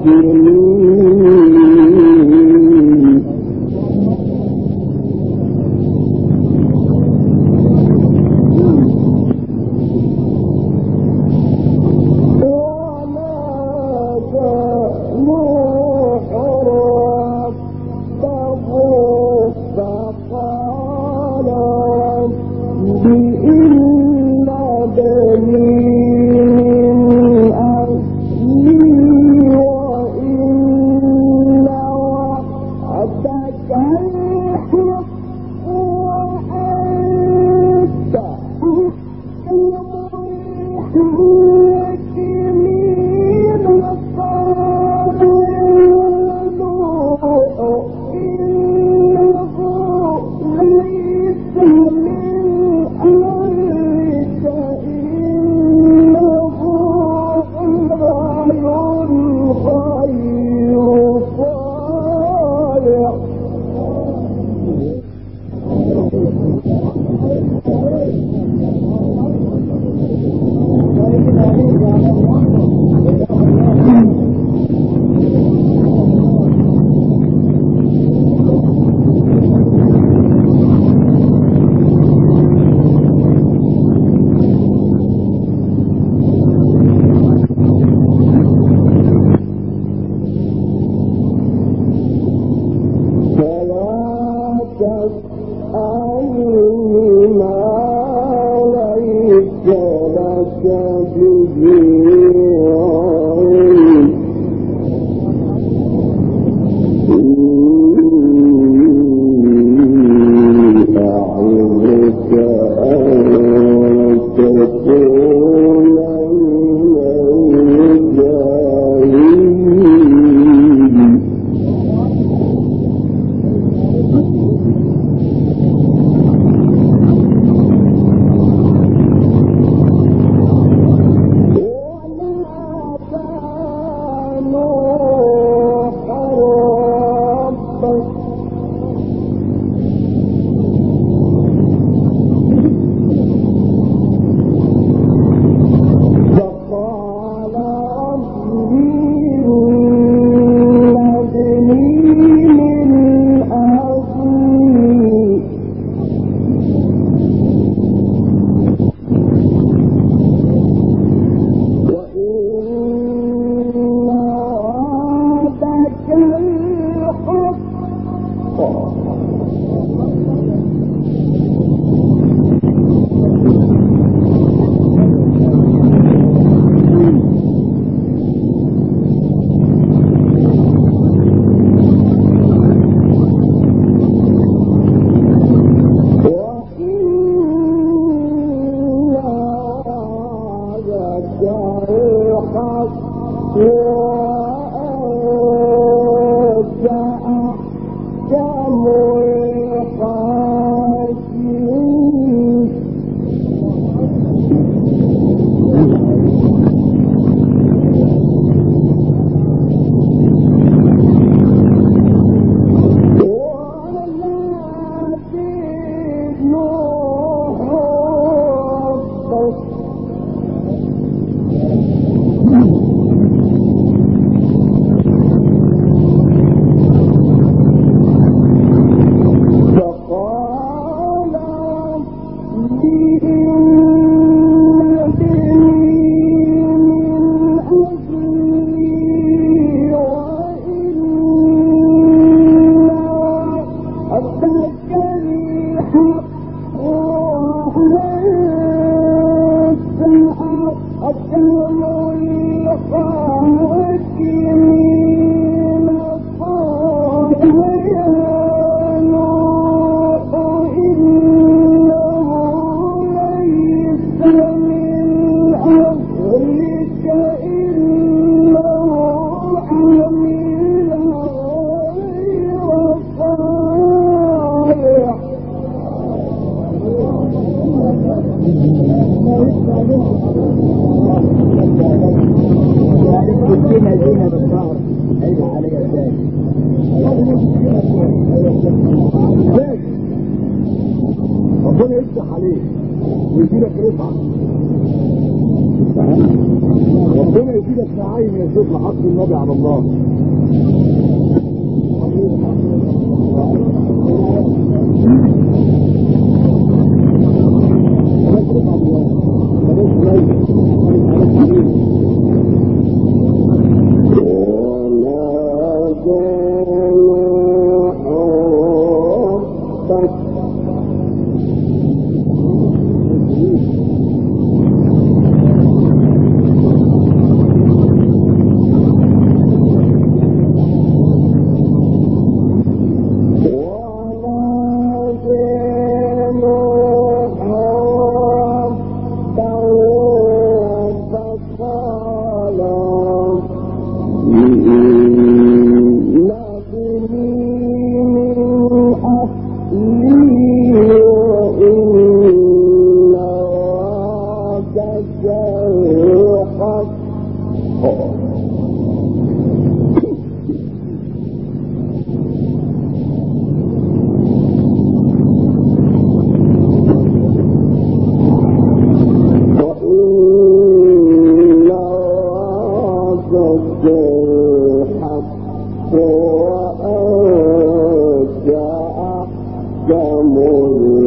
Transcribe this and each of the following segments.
بني destino của cha cha mùi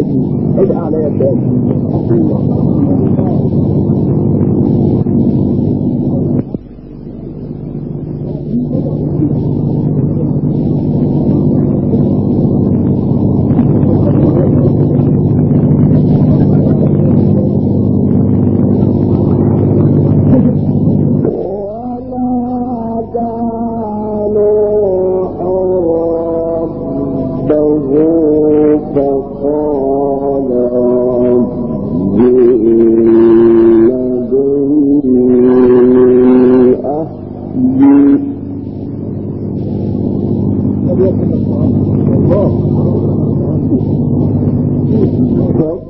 يدي اجعل يدي Well,